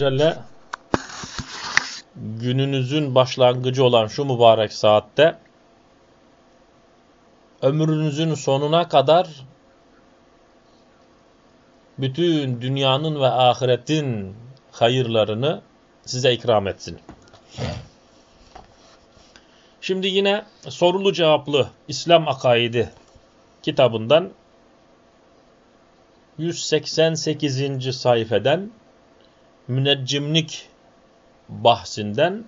Celle gününüzün başlangıcı olan şu mübarek saatte ömrünüzün sonuna kadar bütün dünyanın ve ahiretin hayırlarını size ikram etsin. Şimdi yine sorulu cevaplı İslam Akaidi kitabından 188. sayfeden müneccimlik bahsinden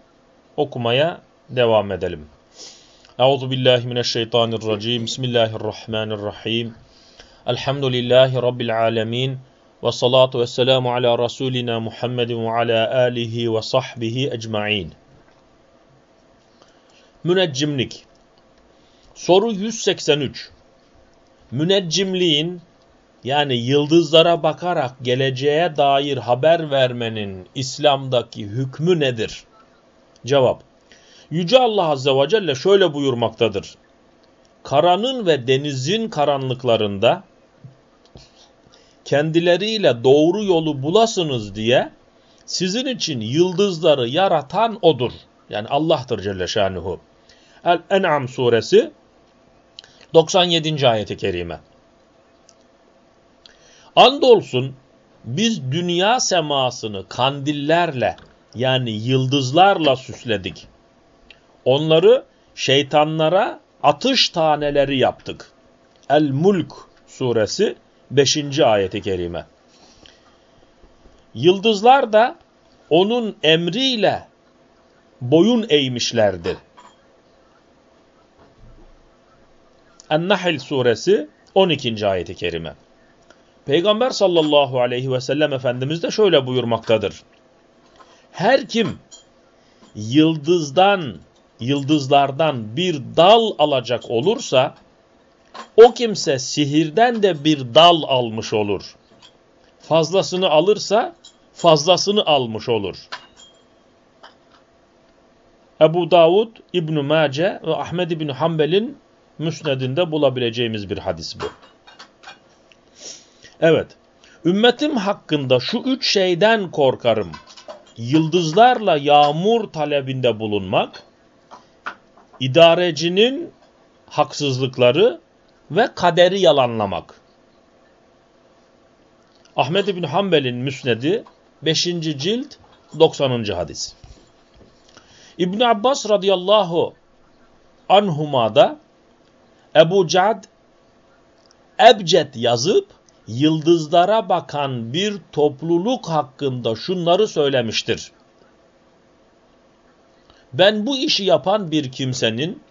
okumaya devam edelim. Euzu billahi mineşşeytanirracim. Bismillahirrahmanirrahim. Elhamdülillahi rabbil alamin. Ve salatu vesselamu ala rasulina Muhammedin ve ala alihi ve sahbihi ecmaîn. Müneccimlik. Soru 183. Müneccimliğin yani yıldızlara bakarak geleceğe dair haber vermenin İslam'daki hükmü nedir? Cevap. Yüce Allah Azze ve Celle şöyle buyurmaktadır. Karanın ve denizin karanlıklarında kendileriyle doğru yolu bulasınız diye sizin için yıldızları yaratan O'dur. Yani Allah'tır Celle Şanuhu. El-En'am suresi 97. ayeti kerime. Andolsun biz dünya semasını kandillerle yani yıldızlarla süsledik. Onları şeytanlara atış taneleri yaptık. El-Mulk suresi 5. ayeti kerime. Yıldızlar da onun emriyle boyun eğmişlerdi. En-Nahl suresi 12. ayeti kerime. Peygamber sallallahu aleyhi ve sellem Efendimiz de şöyle buyurmaktadır. Her kim yıldızdan, yıldızlardan bir dal alacak olursa, o kimse sihirden de bir dal almış olur. Fazlasını alırsa, fazlasını almış olur. Ebu Davud, İbn-i Mace ve Ahmed İbn Hanbel'in müsnedinde bulabileceğimiz bir hadis bu. Evet. Ümmetim hakkında şu üç şeyden korkarım. Yıldızlarla yağmur talebinde bulunmak, idarecinin haksızlıkları ve kaderi yalanlamak. Ahmed bin Hanbel'in müsnedi 5. cilt 90. hadis. İbn Abbas radıyallahu anhuma'da Ebu Cad Ebced yazıp yıldızlara bakan bir topluluk hakkında şunları söylemiştir. Ben bu işi yapan bir kimsenin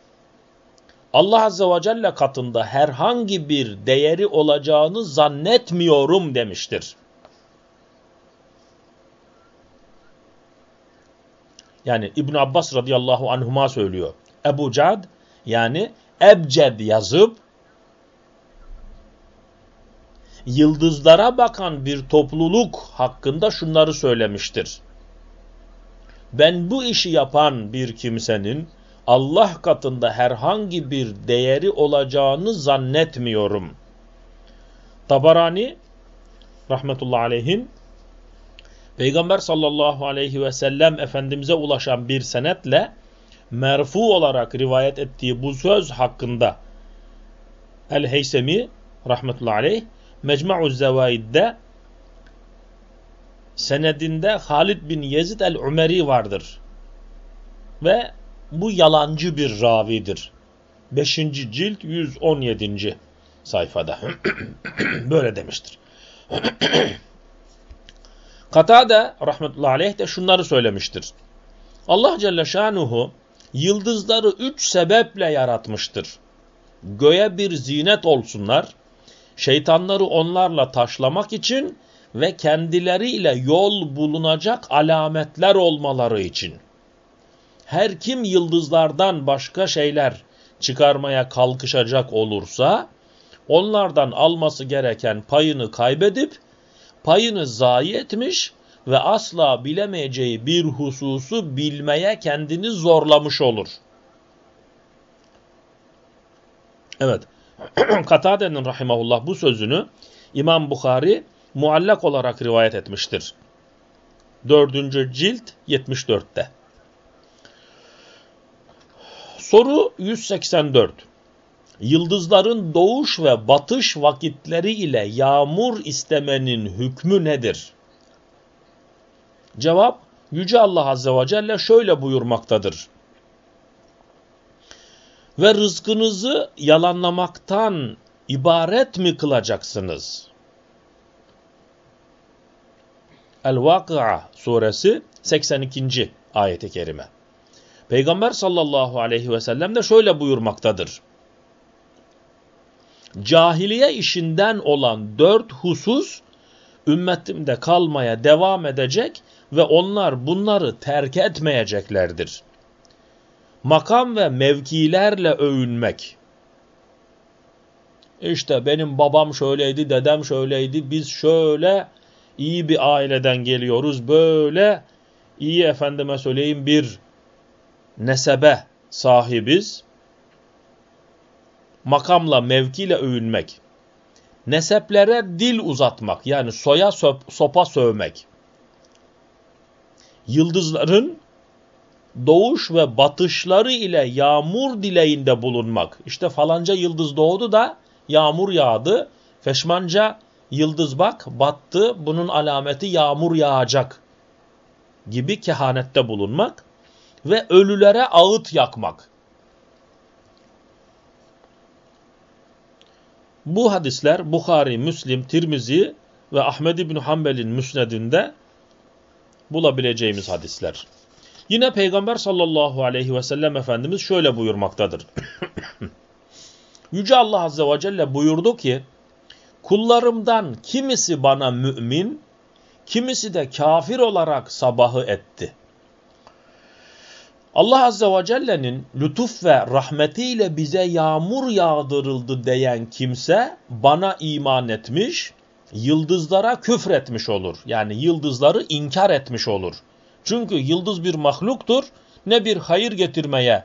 Allah Azze ve Celle katında herhangi bir değeri olacağını zannetmiyorum demiştir. Yani İbn Abbas radıyallahu anhuma söylüyor. Ebu Cad yani Ebced yazıp yıldızlara bakan bir topluluk hakkında şunları söylemiştir. Ben bu işi yapan bir kimsenin Allah katında herhangi bir değeri olacağını zannetmiyorum. Tabarani rahmetullahi aleyhin Peygamber sallallahu aleyhi ve sellem Efendimiz'e ulaşan bir senetle merfu olarak rivayet ettiği bu söz hakkında El-Heysemi rahmetullahi aleyh Mecmu'u Zevaid'de senedinde Halid bin Yezid el-Umeri vardır. Ve bu yalancı bir ravidir. 5. cilt 117. sayfada. Böyle demiştir. Katade rahmetullahi aleyh de şunları söylemiştir. Allah Celle Şanuhu yıldızları üç sebeple yaratmıştır. Göğe bir zinet olsunlar, şeytanları onlarla taşlamak için ve kendileriyle yol bulunacak alametler olmaları için. Her kim yıldızlardan başka şeyler çıkarmaya kalkışacak olursa, onlardan alması gereken payını kaybedip, payını zayi etmiş ve asla bilemeyeceği bir hususu bilmeye kendini zorlamış olur. Evet. Katade'nin rahimahullah bu sözünü İmam Bukhari muallak olarak rivayet etmiştir. 4. cilt 74'te. Soru 184. Yıldızların doğuş ve batış vakitleri ile yağmur istemenin hükmü nedir? Cevap, Yüce Allah Azze ve Celle şöyle buyurmaktadır. Ve rızkınızı yalanlamaktan ibaret mi kılacaksınız? El-Vakı'a suresi 82. ayeti kerime. Peygamber sallallahu aleyhi ve sellem de şöyle buyurmaktadır. Cahiliye işinden olan dört husus ümmetimde kalmaya devam edecek ve onlar bunları terk etmeyeceklerdir. Makam ve mevkilerle övünmek. İşte benim babam şöyleydi, dedem şöyleydi, biz şöyle iyi bir aileden geliyoruz, böyle iyi efendime söyleyeyim bir nesebe sahibiz. Makamla, mevkiyle övünmek. Neseplere dil uzatmak yani soya sopa sövmek. Yıldızların doğuş ve batışları ile yağmur dileğinde bulunmak. İşte falanca yıldız doğdu da yağmur yağdı. Feşmanca yıldız bak battı bunun alameti yağmur yağacak gibi kehanette bulunmak ve ölülere ağıt yakmak. Bu hadisler Bukhari, Müslim, Tirmizi ve Ahmed İbni Hanbel'in müsnedinde bulabileceğimiz hadisler. Yine Peygamber sallallahu aleyhi ve sellem Efendimiz şöyle buyurmaktadır. Yüce Allah Azze ve Celle buyurdu ki, kullarımdan kimisi bana mümin, kimisi de kafir olarak sabahı etti. Allah Azze ve Celle'nin lütuf ve rahmetiyle bize yağmur yağdırıldı diyen kimse bana iman etmiş, yıldızlara küfretmiş olur. Yani yıldızları inkar etmiş olur. Çünkü yıldız bir mahluktur, ne bir hayır getirmeye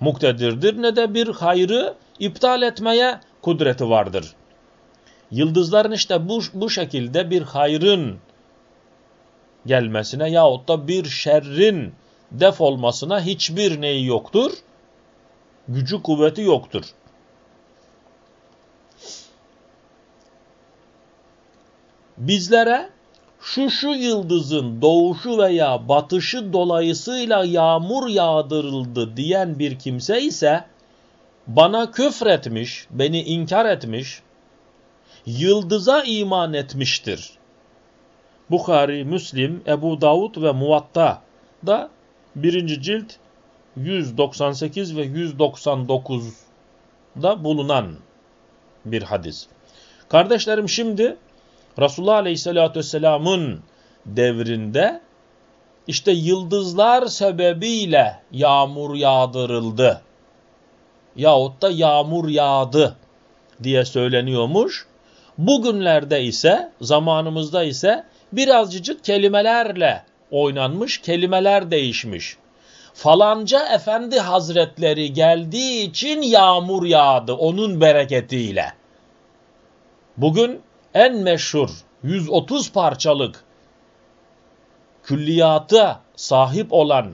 muktedirdir ne de bir hayrı iptal etmeye kudreti vardır. Yıldızların işte bu, bu şekilde bir hayrın gelmesine yahut da bir şerrin def olmasına hiçbir neyi yoktur? Gücü kuvveti yoktur. Bizlere şu şu yıldızın doğuşu veya batışı dolayısıyla yağmur yağdırıldı diyen bir kimse ise bana küfretmiş, beni inkar etmiş, yıldıza iman etmiştir. Bukhari, Müslim, Ebu Davud ve Muvatta da 1. cilt 198 ve 199'da bulunan bir hadis. Kardeşlerim şimdi Resulullah Aleyhisselatü Vesselam'ın devrinde işte yıldızlar sebebiyle yağmur yağdırıldı. Yahut da yağmur yağdı diye söyleniyormuş. Bugünlerde ise zamanımızda ise birazcık kelimelerle oynanmış, kelimeler değişmiş. Falanca efendi hazretleri geldiği için yağmur yağdı onun bereketiyle. Bugün en meşhur 130 parçalık külliyata sahip olan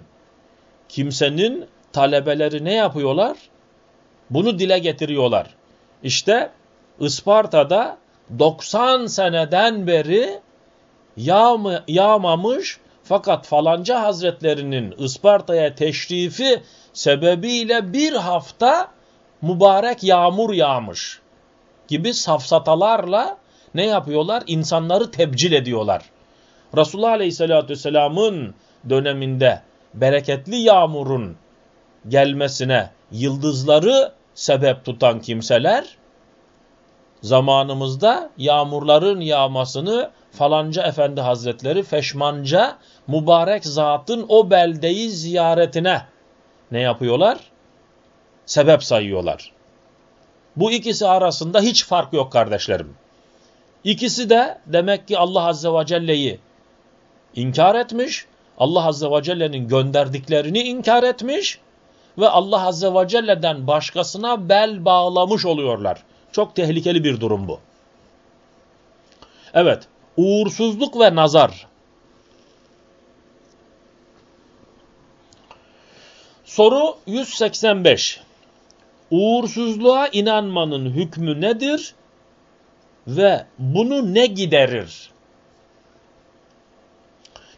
kimsenin talebeleri ne yapıyorlar? Bunu dile getiriyorlar. İşte Isparta'da 90 seneden beri yağma, yağmamış fakat falanca hazretlerinin Isparta'ya teşrifi sebebiyle bir hafta mübarek yağmur yağmış gibi safsatalarla ne yapıyorlar? İnsanları tebcil ediyorlar. Resulullah Aleyhisselatü Vesselam'ın döneminde bereketli yağmurun gelmesine yıldızları sebep tutan kimseler zamanımızda yağmurların yağmasını falanca efendi hazretleri feşmanca mübarek zatın o beldeyi ziyaretine ne yapıyorlar? Sebep sayıyorlar. Bu ikisi arasında hiç fark yok kardeşlerim. İkisi de demek ki Allah Azze ve Celle'yi inkar etmiş, Allah Azze ve Celle'nin gönderdiklerini inkar etmiş ve Allah Azze ve Celle'den başkasına bel bağlamış oluyorlar. Çok tehlikeli bir durum bu. Evet, uğursuzluk ve nazar. Soru 185. Uğursuzluğa inanmanın hükmü nedir? Ve bunu ne giderir?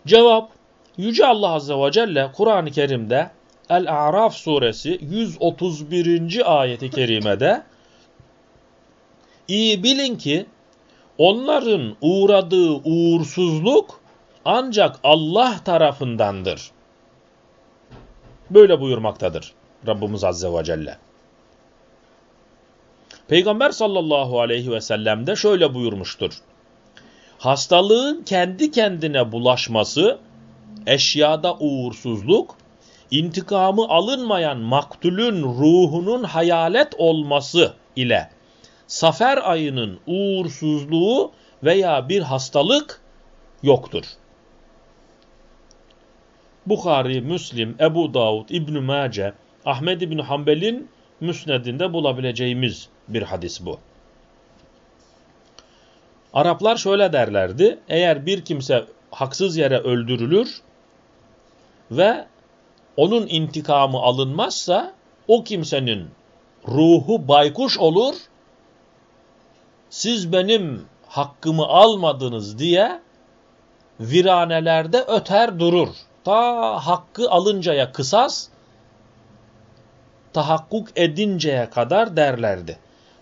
Cevap Yüce Allah Azze ve Celle Kur'an-ı Kerim'de El-A'raf suresi 131. ayeti kerimede iyi bilin ki onların uğradığı uğursuzluk ancak Allah tarafındandır. Böyle buyurmaktadır Rabbimiz Azze ve Celle. Peygamber sallallahu aleyhi ve sellem de şöyle buyurmuştur. Hastalığın kendi kendine bulaşması, eşyada uğursuzluk, intikamı alınmayan maktulün ruhunun hayalet olması ile safer ayının uğursuzluğu veya bir hastalık yoktur. Bukhari, Müslim, Ebu Davud, İbn Mace, Ahmed İbn Hanbel'in müsnedinde bulabileceğimiz bir hadis bu. Araplar şöyle derlerdi. Eğer bir kimse haksız yere öldürülür ve onun intikamı alınmazsa o kimsenin ruhu baykuş olur. Siz benim hakkımı almadınız diye viranelerde öter durur. Ta hakkı alıncaya kısas, tahakkuk edinceye kadar derlerdi.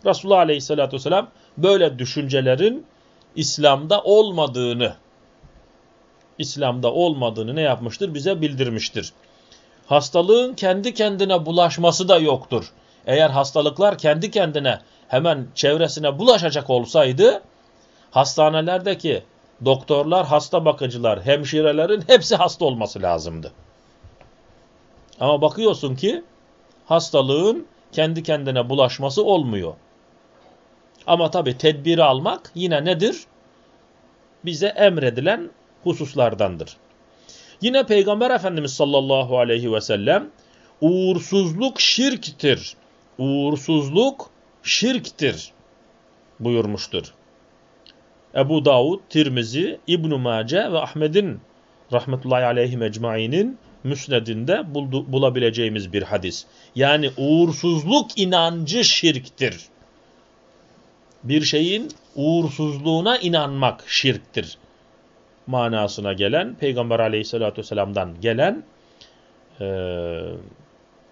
Resulullah Aleyhisselatü Vesselam böyle düşüncelerin İslam'da olmadığını, İslam'da olmadığını ne yapmıştır? Bize bildirmiştir. Hastalığın kendi kendine bulaşması da yoktur. Eğer hastalıklar kendi kendine hemen çevresine bulaşacak olsaydı, hastanelerdeki doktorlar, hasta bakıcılar, hemşirelerin hepsi hasta olması lazımdı. Ama bakıyorsun ki hastalığın kendi kendine bulaşması olmuyor. Ama tabi tedbiri almak yine nedir? Bize emredilen hususlardandır. Yine Peygamber Efendimiz sallallahu aleyhi ve sellem uğursuzluk şirktir. Uğursuzluk şirktir buyurmuştur. Ebu Davud, Tirmizi, İbn Mace ve Ahmed'in rahmetullahi aleyhi mecmainin müsnedinde buldu, bulabileceğimiz bir hadis. Yani uğursuzluk inancı şirktir. Bir şeyin uğursuzluğuna inanmak şirktir manasına gelen Peygamber aleyhissalatü vesselam'dan gelen e,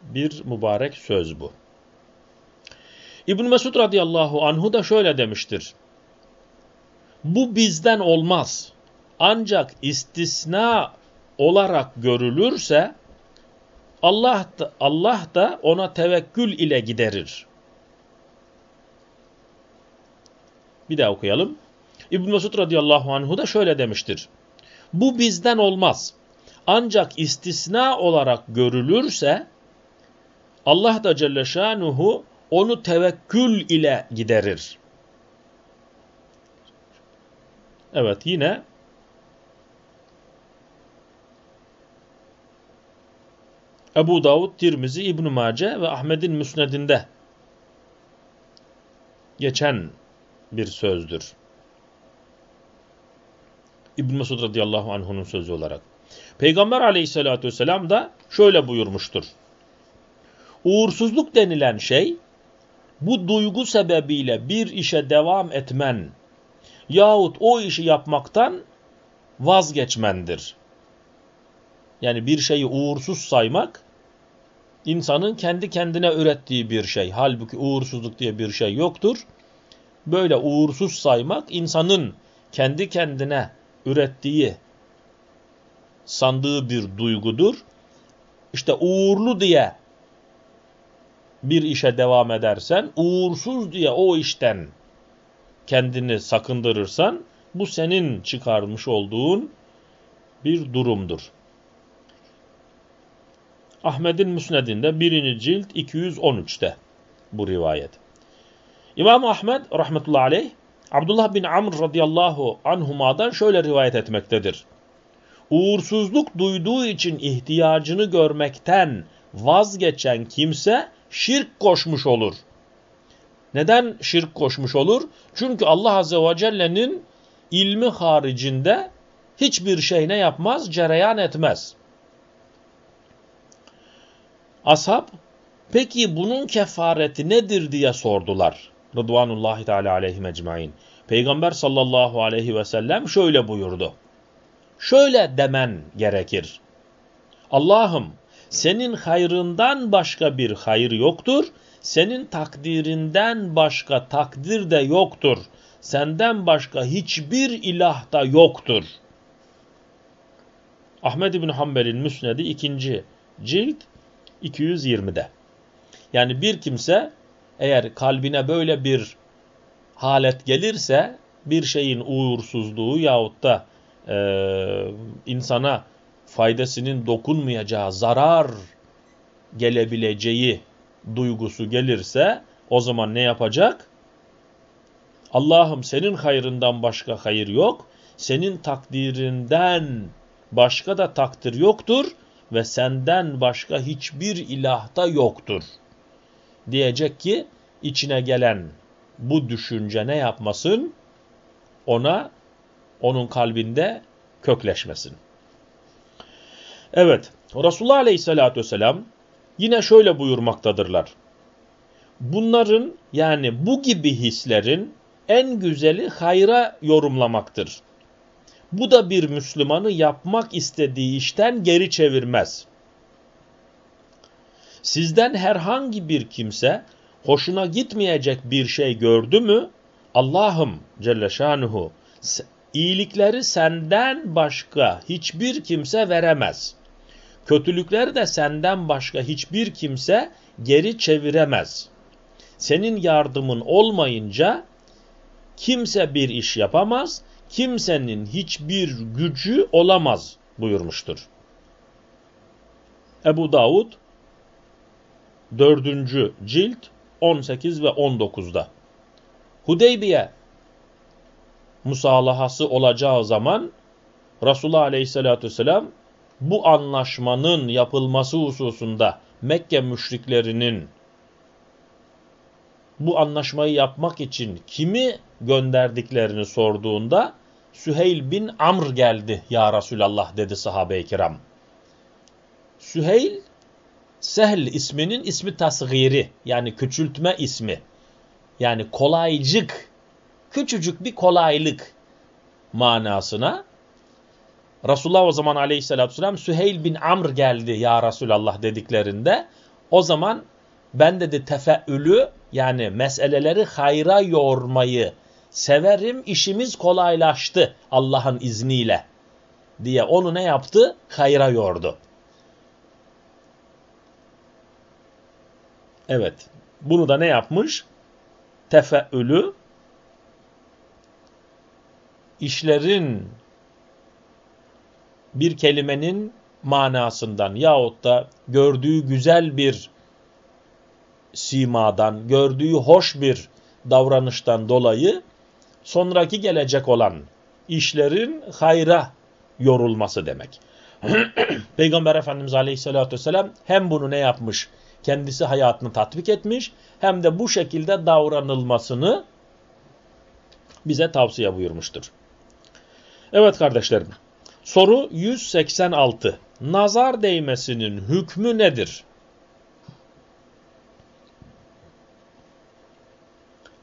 bir mübarek söz bu. İbn Mesud radıyallahu anhu da şöyle demiştir. Bu bizden olmaz. Ancak istisna olarak görülürse Allah da, Allah da ona tevekkül ile giderir. Bir daha okuyalım. İbn Mesud radıyallahu anhu da şöyle demiştir. Bu bizden olmaz. Ancak istisna olarak görülürse Allah da Celle Şanuhu onu tevekkül ile giderir. Evet yine Ebu Davud, Tirmizi, İbn Mace ve Ahmet'in müsnedinde geçen bir sözdür. İbn Mesud radıyallahu anh'unun sözü olarak. Peygamber aleyhissalatü vesselam da şöyle buyurmuştur. Uğursuzluk denilen şey, bu duygu sebebiyle bir işe devam etmen yahut o işi yapmaktan vazgeçmendir. Yani bir şeyi uğursuz saymak, insanın kendi kendine ürettiği bir şey. Halbuki uğursuzluk diye bir şey yoktur. Böyle uğursuz saymak, insanın kendi kendine ürettiği, sandığı bir duygudur. İşte uğurlu diye bir işe devam edersen, uğursuz diye o işten kendini sakındırırsan, bu senin çıkarmış olduğun bir durumdur. Ahmet'in Müsned'inde 1. cilt 213'te bu rivayet. İmam Ahmed rahmetullahi aleyh Abdullah bin Amr radıyallahu anhuma'dan şöyle rivayet etmektedir. Uğursuzluk duyduğu için ihtiyacını görmekten vazgeçen kimse şirk koşmuş olur. Neden şirk koşmuş olur? Çünkü Allah Azze ve Celle'nin ilmi haricinde hiçbir şey ne yapmaz? Cereyan etmez. Ashab peki bunun kefareti nedir diye sordular. Rıdvanullahi Teala aleyhi mecmain. Peygamber sallallahu aleyhi ve sellem şöyle buyurdu. Şöyle demen gerekir. Allah'ım senin hayrından başka bir hayır yoktur. Senin takdirinden başka takdir de yoktur. Senden başka hiçbir ilah da yoktur. Ahmed bin Hanbel'in Müsned'i ikinci cilt 220'de. Yani bir kimse eğer kalbine böyle bir halet gelirse bir şeyin uğursuzluğu yahut da e, insana faydasının dokunmayacağı zarar gelebileceği duygusu gelirse o zaman ne yapacak? Allah'ım senin hayrından başka hayır yok, senin takdirinden başka da takdir yoktur ve senden başka hiçbir ilah da yoktur. Diyecek ki içine gelen bu düşünce ne yapmasın? Ona, onun kalbinde kökleşmesin. Evet, Resulullah Aleyhisselatü Vesselam yine şöyle buyurmaktadırlar. Bunların yani bu gibi hislerin en güzeli hayra yorumlamaktır. Bu da bir Müslümanı yapmak istediği işten geri çevirmez. Sizden herhangi bir kimse hoşuna gitmeyecek bir şey gördü mü, Allah'ım Celle Şanuhu iyilikleri senden başka hiçbir kimse veremez. Kötülükleri de senden başka hiçbir kimse geri çeviremez. Senin yardımın olmayınca kimse bir iş yapamaz, kimsenin hiçbir gücü olamaz buyurmuştur. Ebu Davud 4. cilt 18 ve 19'da. Hudeybiye musalahası olacağı zaman Resulullah Aleyhisselatü Vesselam bu anlaşmanın yapılması hususunda Mekke müşriklerinin bu anlaşmayı yapmak için kimi gönderdiklerini sorduğunda Süheyl bin Amr geldi ya Resulallah dedi sahabe-i kiram. Süheyl Sehl isminin ismi tasgiri yani küçültme ismi. Yani kolaycık, küçücük bir kolaylık manasına. Resulullah o zaman aleyhissalatü vesselam Süheyl bin Amr geldi ya Resulallah dediklerinde o zaman ben dedi tefeülü yani meseleleri hayra yormayı severim işimiz kolaylaştı Allah'ın izniyle diye onu ne yaptı? Hayra yordu. Evet. Bunu da ne yapmış? Tefeülü işlerin bir kelimenin manasından yahut da gördüğü güzel bir simadan, gördüğü hoş bir davranıştan dolayı sonraki gelecek olan işlerin hayra yorulması demek. Peygamber Efendimiz Aleyhisselatü Vesselam hem bunu ne yapmış? kendisi hayatını tatbik etmiş hem de bu şekilde davranılmasını bize tavsiye buyurmuştur. Evet kardeşlerim. Soru 186. Nazar değmesinin hükmü nedir?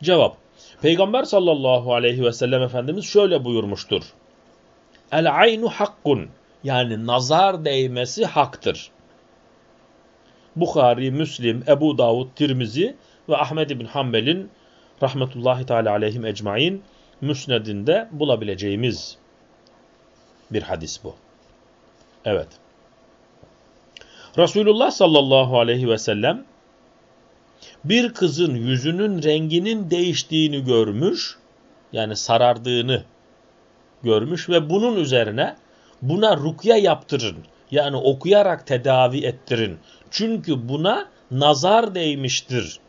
Cevap. Peygamber sallallahu aleyhi ve sellem Efendimiz şöyle buyurmuştur. El aynu hakkun yani nazar değmesi haktır. Bukhari, Müslim, Ebu Davud, Tirmizi ve Ahmed bin Hanbel'in rahmetullahi teala aleyhim ecmain müsnedinde bulabileceğimiz bir hadis bu. Evet. Resulullah sallallahu aleyhi ve sellem bir kızın yüzünün renginin değiştiğini görmüş, yani sarardığını görmüş ve bunun üzerine buna rukya yaptırın, yani okuyarak tedavi ettirin, çünkü buna nazar değmiştir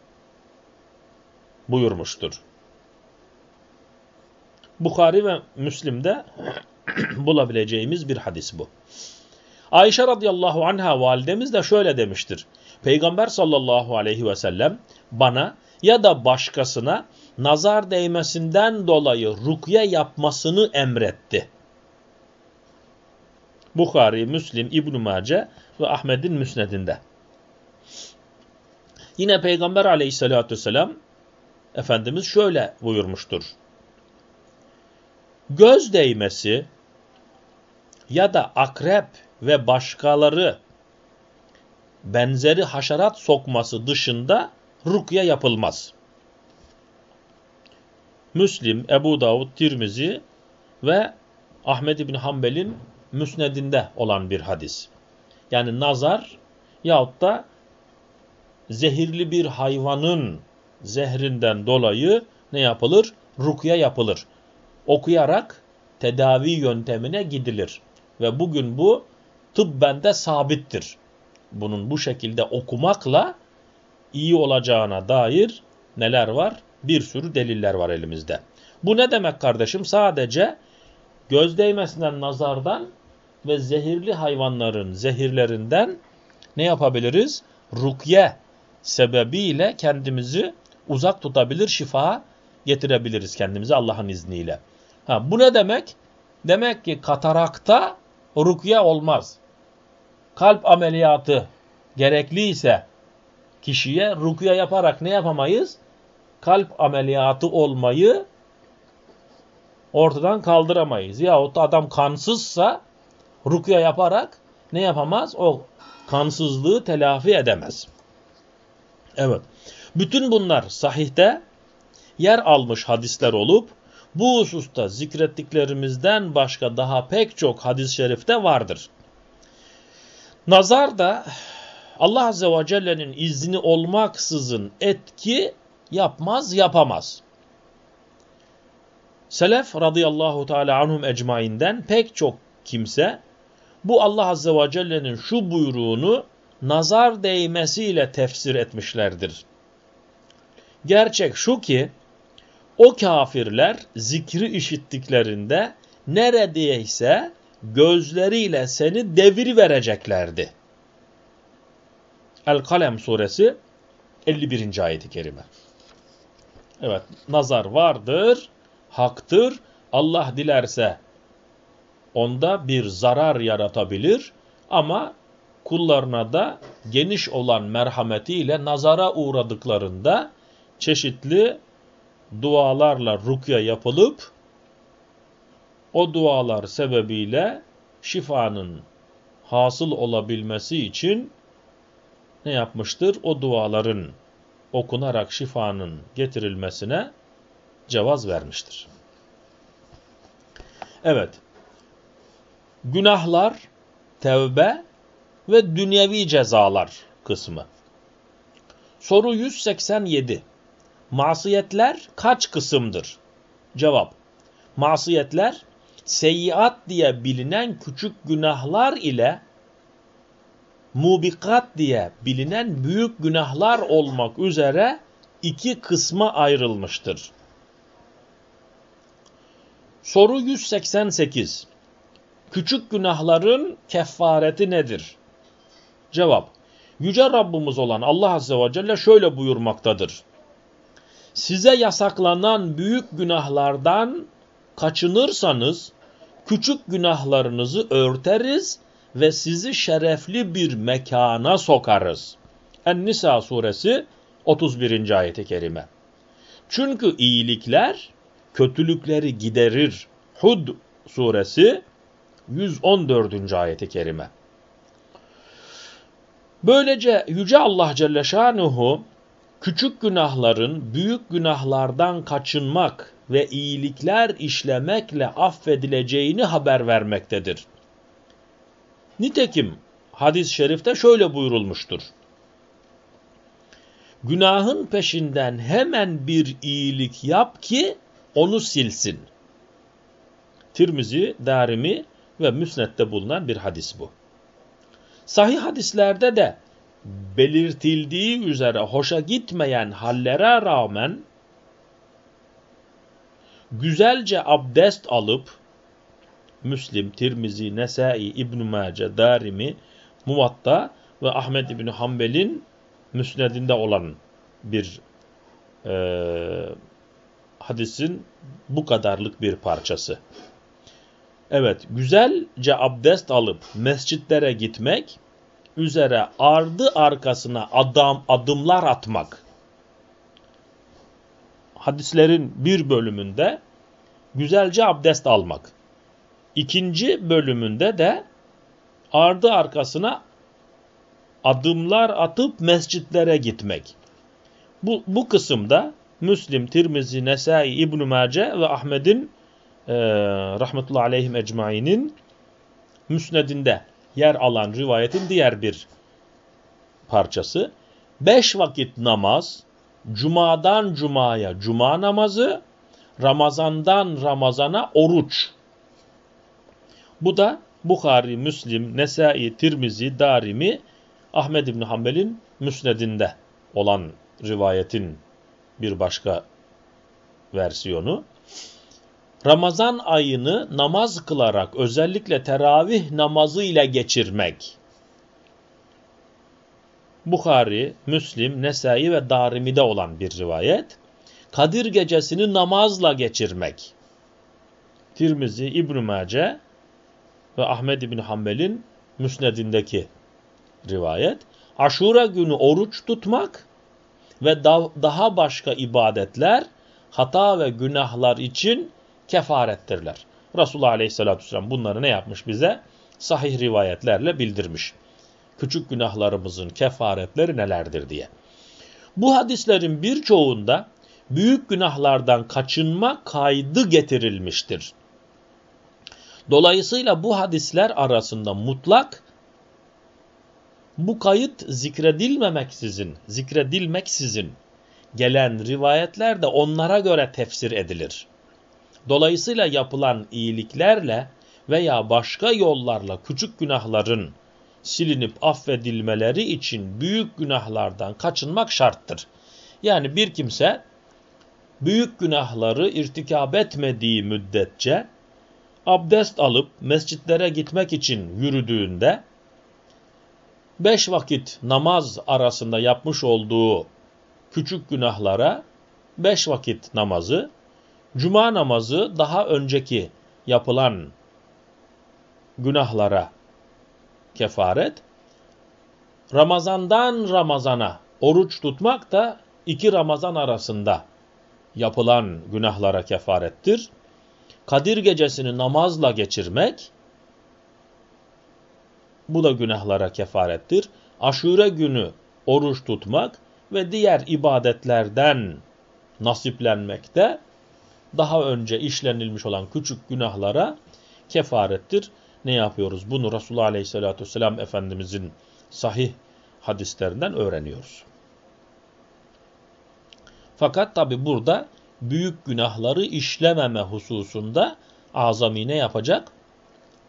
buyurmuştur. Bukhari ve Müslim'de bulabileceğimiz bir hadis bu. Ayşe radıyallahu anha validemiz de şöyle demiştir. Peygamber sallallahu aleyhi ve sellem bana ya da başkasına nazar değmesinden dolayı rukye yapmasını emretti. Bukhari, Müslim, İbn-i Mace ve Ahmet'in müsnedinde. Yine Peygamber aleyhissalatü vesselam Efendimiz şöyle buyurmuştur. Göz değmesi ya da akrep ve başkaları benzeri haşerat sokması dışında rukye yapılmaz. Müslim, Ebu Davud, Tirmizi ve Ahmed İbni Hanbel'in müsnedinde olan bir hadis. Yani nazar yahut da zehirli bir hayvanın zehrinden dolayı ne yapılır? Rukya yapılır. Okuyarak tedavi yöntemine gidilir. Ve bugün bu tıbben de sabittir. Bunun bu şekilde okumakla iyi olacağına dair neler var? Bir sürü deliller var elimizde. Bu ne demek kardeşim? Sadece göz değmesinden, nazardan ve zehirli hayvanların zehirlerinden ne yapabiliriz? Rukye sebebiyle kendimizi uzak tutabilir, şifa getirebiliriz kendimize Allah'ın izniyle. Ha, bu ne demek? Demek ki katarakta rukye olmaz. Kalp ameliyatı gerekliyse kişiye rukye yaparak ne yapamayız? Kalp ameliyatı olmayı ortadan kaldıramayız. Yahut da adam kansızsa rukya yaparak ne yapamaz? O kansızlığı telafi edemez. Evet. Bütün bunlar sahihte yer almış hadisler olup bu hususta zikrettiklerimizden başka daha pek çok hadis-i şerifte vardır. Nazar da Allah Azze ve Celle'nin izni olmaksızın etki yapmaz, yapamaz. Selef radıyallahu teala anhum ecmainden pek çok kimse bu Allah Azze ve Celle'nin şu buyruğunu nazar değmesiyle tefsir etmişlerdir. Gerçek şu ki o kafirler zikri işittiklerinde neredeyse gözleriyle seni devir vereceklerdi. El-Kalem suresi 51. ayeti kerime. Evet, nazar vardır, haktır. Allah dilerse onda bir zarar yaratabilir ama kullarına da geniş olan merhametiyle nazara uğradıklarında çeşitli dualarla rukya yapılıp o dualar sebebiyle şifanın hasıl olabilmesi için ne yapmıştır? O duaların okunarak şifanın getirilmesine cevaz vermiştir. Evet. Günahlar, tevbe ve dünyevi cezalar kısmı. Soru 187. Masiyetler kaç kısımdır? Cevap. Masiyetler seyyiat diye bilinen küçük günahlar ile mubikat diye bilinen büyük günahlar olmak üzere iki kısma ayrılmıştır. Soru 188. Küçük günahların kefareti nedir? Cevap. Yüce Rabbimiz olan Allah Azze ve Celle şöyle buyurmaktadır. Size yasaklanan büyük günahlardan kaçınırsanız küçük günahlarınızı örteriz ve sizi şerefli bir mekana sokarız. En-Nisa suresi 31. ayeti kerime. Çünkü iyilikler kötülükleri giderir. Hud suresi 114. ayeti kerime. Böylece Yüce Allah Celle Şanuhu küçük günahların büyük günahlardan kaçınmak ve iyilikler işlemekle affedileceğini haber vermektedir. Nitekim hadis-i şerifte şöyle buyurulmuştur. Günahın peşinden hemen bir iyilik yap ki onu silsin. Tirmizi, Darimi ve Müsnet'te bulunan bir hadis bu. Sahih hadislerde de belirtildiği üzere hoşa gitmeyen hallere rağmen güzelce abdest alıp Müslim, Tirmizi, Nesai, İbn-i Mace, Darimi, Muvatta ve Ahmet İbni Hanbel'in müsnedinde olan bir e, hadisin bu kadarlık bir parçası. Evet, güzelce abdest alıp mescitlere gitmek üzere ardı arkasına adam adımlar atmak. Hadislerin bir bölümünde güzelce abdest almak. İkinci bölümünde de ardı arkasına adımlar atıp mescitlere gitmek. Bu, bu kısımda Müslim, Tirmizi, Nesai, İbn-i Mace ve Ahmet'in e, rahmetullahi aleyhim ecmainin müsnedinde yer alan rivayetin diğer bir parçası. Beş vakit namaz, cumadan cumaya cuma namazı, Ramazandan Ramazana oruç. Bu da Bukhari, Müslim, Nesai, Tirmizi, Darimi, Ahmed İbni Hanbel'in müsnedinde olan rivayetin bir başka versiyonu. Ramazan ayını namaz kılarak özellikle teravih namazı ile geçirmek. Bukhari, Müslim, Nesai ve Darimi'de olan bir rivayet. Kadir gecesini namazla geçirmek. Tirmizi, İbn-i Mace ve Ahmed İbn Hanbel'in müsnedindeki rivayet. Aşura günü oruç tutmak ve daha başka ibadetler hata ve günahlar için kefarettirler. Resulullah Aleyhisselatü Vesselam bunları ne yapmış bize? Sahih rivayetlerle bildirmiş. Küçük günahlarımızın kefaretleri nelerdir diye. Bu hadislerin birçoğunda büyük günahlardan kaçınma kaydı getirilmiştir. Dolayısıyla bu hadisler arasında mutlak bu kayıt zikredilmemeksizin, zikredilmeksizin gelen rivayetler de onlara göre tefsir edilir. Dolayısıyla yapılan iyiliklerle veya başka yollarla küçük günahların silinip affedilmeleri için büyük günahlardan kaçınmak şarttır. Yani bir kimse büyük günahları irtikab etmediği müddetçe abdest alıp mescitlere gitmek için yürüdüğünde beş vakit namaz arasında yapmış olduğu küçük günahlara beş vakit namazı, cuma namazı daha önceki yapılan günahlara kefaret, Ramazandan Ramazana oruç tutmak da iki Ramazan arasında yapılan günahlara kefarettir. Kadir gecesini namazla geçirmek, bu da günahlara kefarettir. Aşure günü oruç tutmak ve diğer ibadetlerden nasiplenmek de daha önce işlenilmiş olan küçük günahlara kefarettir. Ne yapıyoruz? Bunu Resulullah Aleyhisselatü Vesselam Efendimizin sahih hadislerinden öğreniyoruz. Fakat tabi burada büyük günahları işlememe hususunda azami ne yapacak?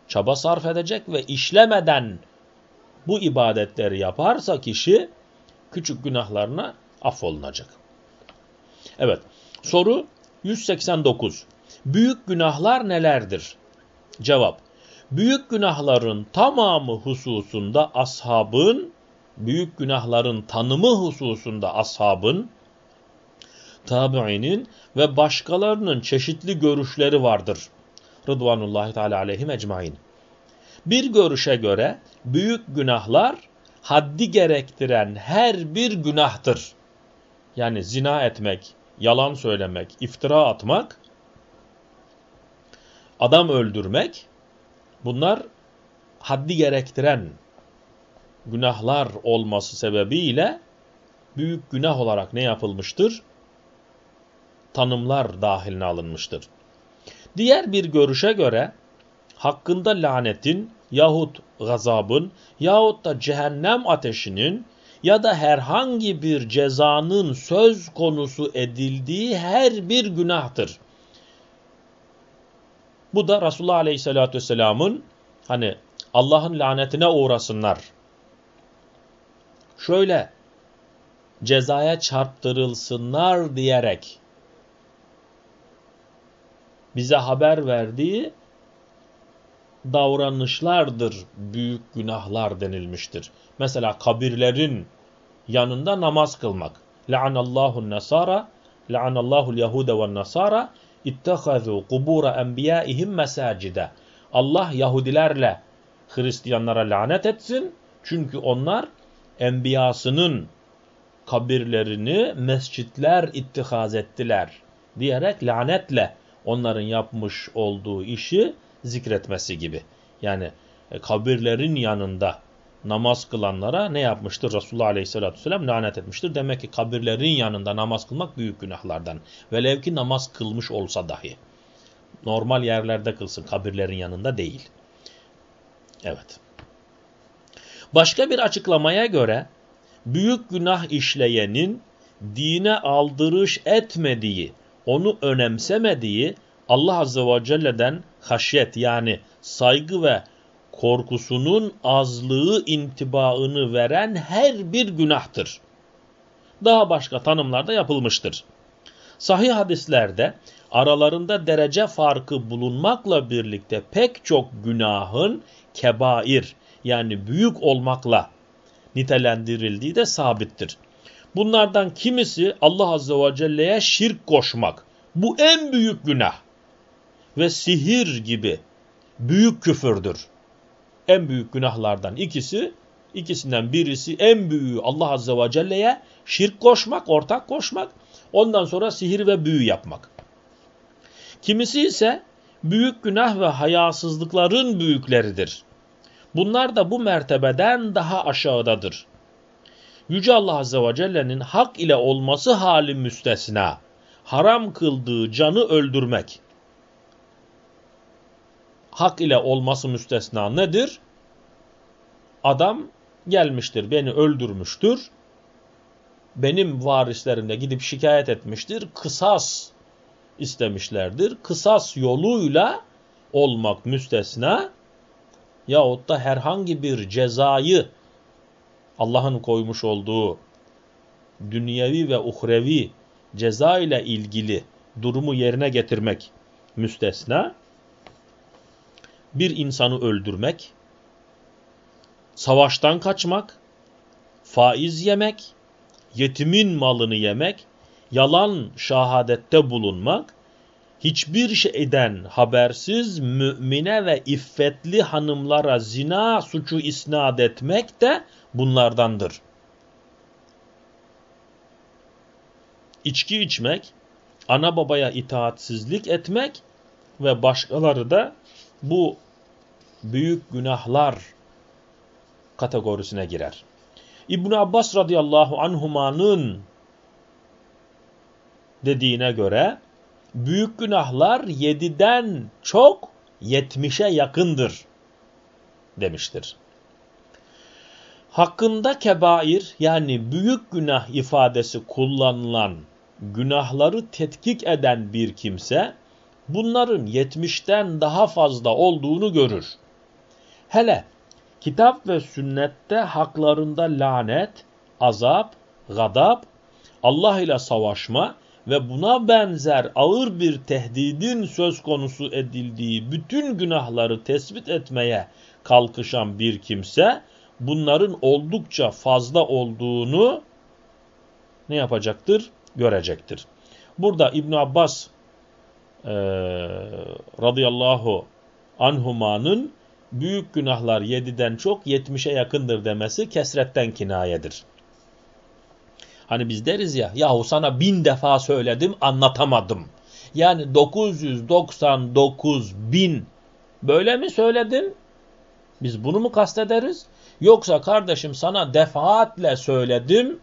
Çaba sarf edecek ve işlemeden bu ibadetleri yaparsa kişi küçük günahlarına affolunacak. Evet soru 189. Büyük günahlar nelerdir? Cevap. Büyük günahların tamamı hususunda ashabın, büyük günahların tanımı hususunda ashabın, tabiinin ve başkalarının çeşitli görüşleri vardır. Rıdvanullahi Teala aleyhim ecmain. Bir görüşe göre büyük günahlar haddi gerektiren her bir günahtır. Yani zina etmek, yalan söylemek, iftira atmak, adam öldürmek bunlar haddi gerektiren günahlar olması sebebiyle büyük günah olarak ne yapılmıştır? Tanımlar dahiline alınmıştır. Diğer bir görüşe göre hakkında lanetin yahut gazabın yahut da cehennem ateşinin ya da herhangi bir cezanın söz konusu edildiği her bir günahtır. Bu da Resulullah Aleyhisselatü Vesselam'ın hani Allah'ın lanetine uğrasınlar. Şöyle cezaya çarptırılsınlar diyerek bize haber verdiği davranışlardır büyük günahlar denilmiştir. Mesela kabirlerin yanında namaz kılmak. La'anallahu nasara, la'anallahu yahude ve nasara ittahazu kubura enbiyaihim mesacide. Allah Yahudilerle Hristiyanlara lanet etsin Çünkü onlar enbiyasının kabirlerini mescitler ittihaz ettiler diyerek lanetle onların yapmış olduğu işi zikretmesi gibi. Yani kabirlerin yanında namaz kılanlara ne yapmıştır? Resulullah Aleyhisselatü Vesselam lanet etmiştir. Demek ki kabirlerin yanında namaz kılmak büyük günahlardan. Velev ki namaz kılmış olsa dahi. Normal yerlerde kılsın, kabirlerin yanında değil. Evet. Başka bir açıklamaya göre büyük günah işleyenin dine aldırış etmediği, onu önemsemediği Allah Azze ve Celle'den haşyet yani saygı ve korkusunun azlığı intibaını veren her bir günahtır. Daha başka tanımlarda yapılmıştır. Sahih hadislerde aralarında derece farkı bulunmakla birlikte pek çok günahın kebair yani büyük olmakla nitelendirildiği de sabittir. Bunlardan kimisi Allah Azze ve Celle'ye şirk koşmak. Bu en büyük günah. Ve sihir gibi büyük küfürdür. En büyük günahlardan ikisi, ikisinden birisi en büyüğü Allah Azze ve Celle'ye şirk koşmak, ortak koşmak. Ondan sonra sihir ve büyü yapmak. Kimisi ise büyük günah ve hayasızlıkların büyükleridir. Bunlar da bu mertebeden daha aşağıdadır. Yüce Allah Azze ve Celle'nin hak ile olması hali müstesna, haram kıldığı canı öldürmek. Hak ile olması müstesna nedir? Adam gelmiştir, beni öldürmüştür. Benim varislerimde gidip şikayet etmiştir. Kısas istemişlerdir. Kısas yoluyla olmak müstesna yahut da herhangi bir cezayı Allah'ın koymuş olduğu dünyevi ve uhrevi ceza ile ilgili durumu yerine getirmek müstesna, bir insanı öldürmek, savaştan kaçmak, faiz yemek, yetimin malını yemek, yalan şahadette bulunmak, hiçbir şeyden habersiz mümine ve iffetli hanımlara zina suçu isnat etmek de bunlardandır. İçki içmek, ana babaya itaatsizlik etmek ve başkaları da bu büyük günahlar kategorisine girer. İbn Abbas radıyallahu anhumanın dediğine göre büyük günahlar yediden çok yetmişe yakındır demiştir. Hakkında kebair yani büyük günah ifadesi kullanılan günahları tetkik eden bir kimse bunların yetmişten daha fazla olduğunu görür. Hele kitap ve sünnette haklarında lanet, azap, gadap, Allah ile savaşma ve buna benzer ağır bir tehdidin söz konusu edildiği bütün günahları tespit etmeye kalkışan bir kimse bunların oldukça fazla olduğunu ne yapacaktır? Görecektir. Burada İbn Abbas e, radıyallahu anhumanın büyük günahlar yediden çok yetmişe yakındır demesi kesretten kinayedir. Hani biz deriz ya yahu sana bin defa söyledim anlatamadım. Yani 999 bin böyle mi söyledin? Biz bunu mu kastederiz? Yoksa kardeşim sana defaatle söyledim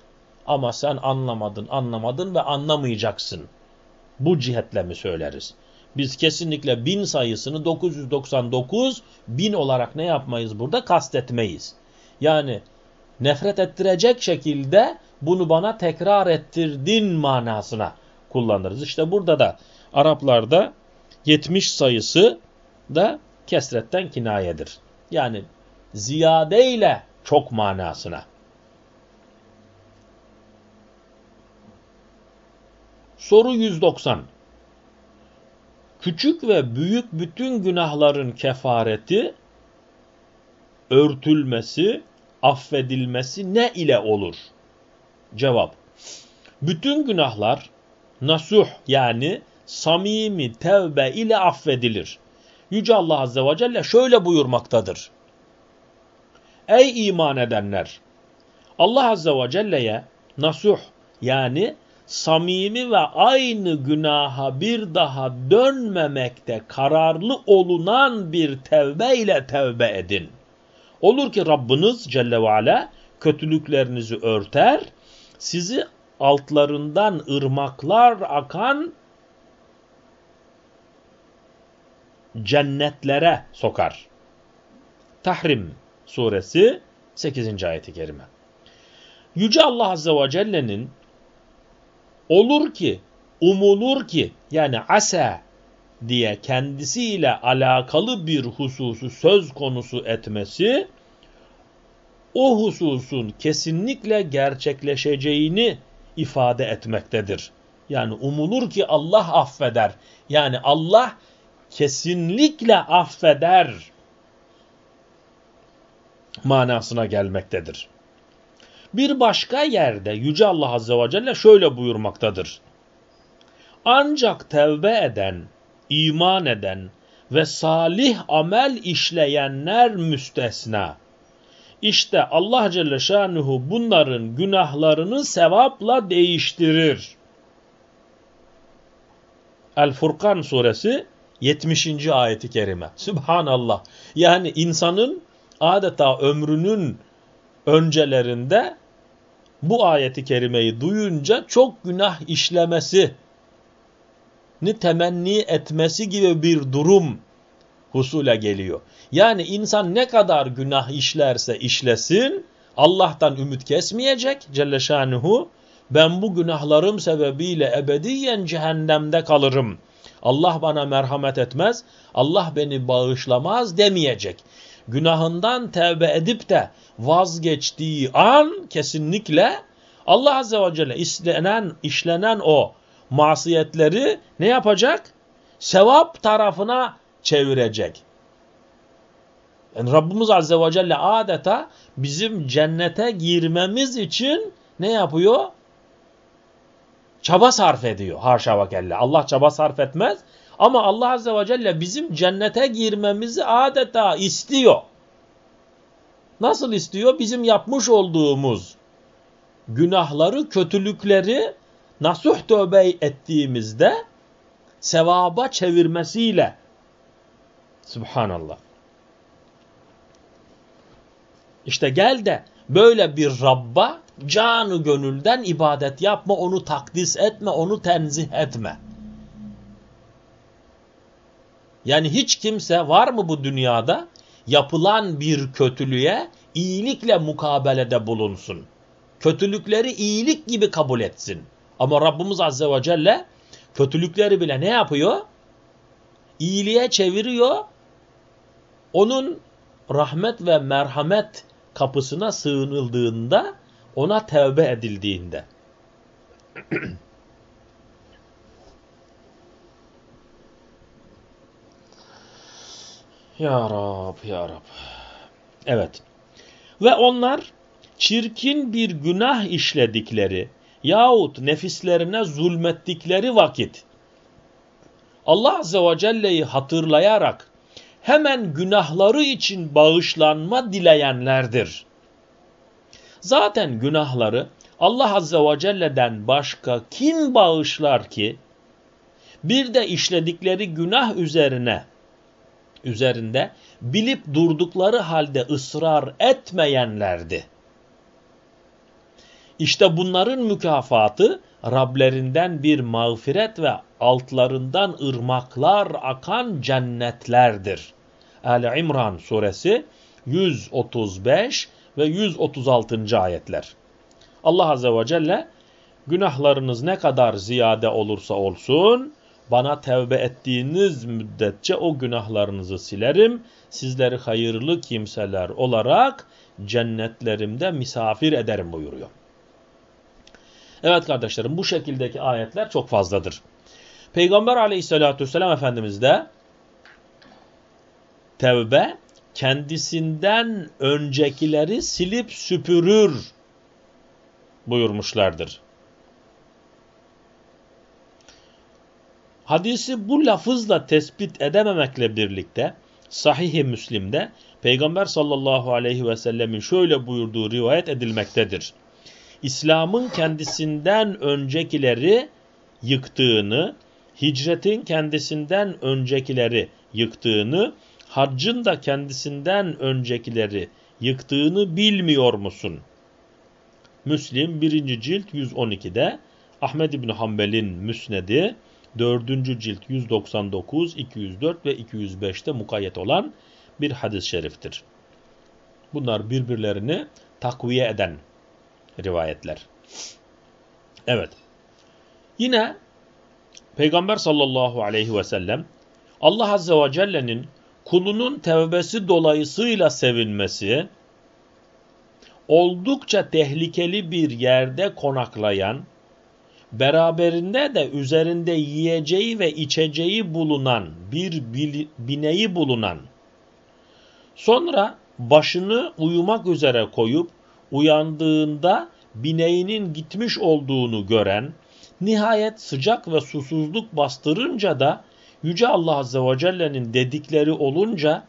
ama sen anlamadın, anlamadın ve anlamayacaksın. Bu cihetle mi söyleriz? Biz kesinlikle bin sayısını 999 bin olarak ne yapmayız burada? Kastetmeyiz. Yani nefret ettirecek şekilde bunu bana tekrar ettirdin manasına kullanırız. İşte burada da Araplarda 70 sayısı da kesretten kinayedir. Yani ziyade ile çok manasına. Soru 190. Küçük ve büyük bütün günahların kefareti, örtülmesi, affedilmesi ne ile olur? Cevap. Bütün günahlar nasuh yani samimi tevbe ile affedilir. Yüce Allah Azze ve Celle şöyle buyurmaktadır. Ey iman edenler! Allah Azze ve Celle'ye nasuh yani samimi ve aynı günaha bir daha dönmemekte kararlı olunan bir tevbe ile tevbe edin. Olur ki Rabbiniz Celle ve Ala kötülüklerinizi örter, sizi altlarından ırmaklar akan cennetlere sokar. Tahrim suresi 8. ayeti kerime. Yüce Allah Azze ve Celle'nin olur ki, umulur ki yani asa diye kendisiyle alakalı bir hususu söz konusu etmesi o hususun kesinlikle gerçekleşeceğini ifade etmektedir. Yani umulur ki Allah affeder. Yani Allah kesinlikle affeder manasına gelmektedir. Bir başka yerde Yüce Allah Azze ve Celle şöyle buyurmaktadır. Ancak tevbe eden, iman eden ve salih amel işleyenler müstesna. İşte Allah Celle Şanuhu bunların günahlarını sevapla değiştirir. El-Furkan suresi 70. ayeti kerime. Subhanallah. Yani insanın adeta ömrünün öncelerinde bu ayeti kerimeyi duyunca çok günah işlemesi ni temenni etmesi gibi bir durum husule geliyor. Yani insan ne kadar günah işlerse işlesin Allah'tan ümit kesmeyecek Celle Şanuhu. Ben bu günahlarım sebebiyle ebediyen cehennemde kalırım. Allah bana merhamet etmez, Allah beni bağışlamaz demeyecek. Günahından tevbe edip de vazgeçtiği an kesinlikle Allah Azze ve Celle işlenen, işlenen o masiyetleri ne yapacak? Sevap tarafına çevirecek. Yani Rabbimiz Azze ve Celle adeta bizim cennete girmemiz için ne yapıyor? Çaba sarf ediyor. Haşa ve kelle. Allah çaba sarf etmez. Ama Allah Azze ve Celle bizim cennete girmemizi adeta istiyor. Nasıl istiyor? Bizim yapmış olduğumuz günahları, kötülükleri nasuh tövbe ettiğimizde sevaba çevirmesiyle. Subhanallah. İşte gel de böyle bir Rabb'a canı gönülden ibadet yapma, onu takdis etme, onu tenzih etme. Yani hiç kimse var mı bu dünyada yapılan bir kötülüğe iyilikle mukabelede bulunsun. Kötülükleri iyilik gibi kabul etsin. Ama Rabbimiz Azze ve Celle kötülükleri bile ne yapıyor? İyiliğe çeviriyor. Onun rahmet ve merhamet kapısına sığınıldığında, ona tevbe edildiğinde. ya Rab, ya Rab. Evet. Ve onlar çirkin bir günah işledikleri yahut nefislerine zulmettikleri vakit Allah Azze ve Celle'yi hatırlayarak hemen günahları için bağışlanma dileyenlerdir. Zaten günahları Allah Azze ve Celle'den başka kim bağışlar ki? Bir de işledikleri günah üzerine üzerinde bilip durdukları halde ısrar etmeyenlerdi. İşte bunların mükafatı Rablerinden bir mağfiret ve altlarından ırmaklar akan cennetlerdir. El-İmran suresi 135 ve 136. ayetler. Allah Azze ve Celle günahlarınız ne kadar ziyade olursa olsun bana tevbe ettiğiniz müddetçe o günahlarınızı silerim. Sizleri hayırlı kimseler olarak cennetlerimde misafir ederim buyuruyor. Evet kardeşlerim bu şekildeki ayetler çok fazladır. Peygamber aleyhissalatü vesselam Efendimiz de tevbe kendisinden öncekileri silip süpürür buyurmuşlardır. Hadisi bu lafızla tespit edememekle birlikte Sahih-i Müslim'de Peygamber sallallahu aleyhi ve sellemin şöyle buyurduğu rivayet edilmektedir. İslam'ın kendisinden öncekileri yıktığını, hicretin kendisinden öncekileri yıktığını, haccın da kendisinden öncekileri yıktığını bilmiyor musun? Müslim 1. cilt 112'de, Ahmed İbni Hanbel'in müsnedi 4. cilt 199, 204 ve 205'te mukayyet olan bir hadis-i şeriftir. Bunlar birbirlerini takviye eden rivayetler. Evet. Yine Peygamber sallallahu aleyhi ve sellem Allah azze ve celle'nin kulunun tevbesi dolayısıyla sevinmesi, oldukça tehlikeli bir yerde konaklayan, beraberinde de üzerinde yiyeceği ve içeceği bulunan bir bineği bulunan, sonra başını uyumak üzere koyup uyandığında bineğinin gitmiş olduğunu gören, nihayet sıcak ve susuzluk bastırınca da Yüce Allah Azze ve Celle'nin dedikleri olunca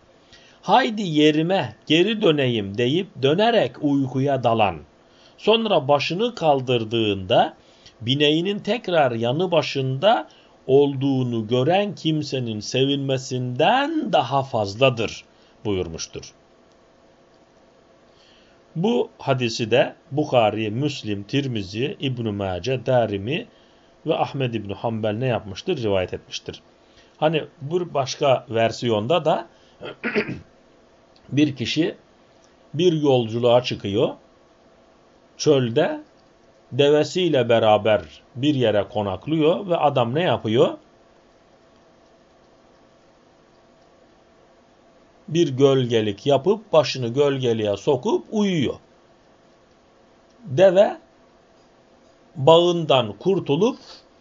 haydi yerime geri döneyim deyip dönerek uykuya dalan, sonra başını kaldırdığında bineğinin tekrar yanı başında olduğunu gören kimsenin sevinmesinden daha fazladır buyurmuştur. Bu hadisi de Bukhari, Müslim, Tirmizi, İbn-i Mace, Darimi ve Ahmed İbn Hanbel ne yapmıştır? Rivayet etmiştir. Hani bu başka versiyonda da bir kişi bir yolculuğa çıkıyor. Çölde devesiyle beraber bir yere konaklıyor ve adam ne yapıyor? Bir gölgelik yapıp başını gölgeliğe sokup uyuyor. Deve bağından kurtulup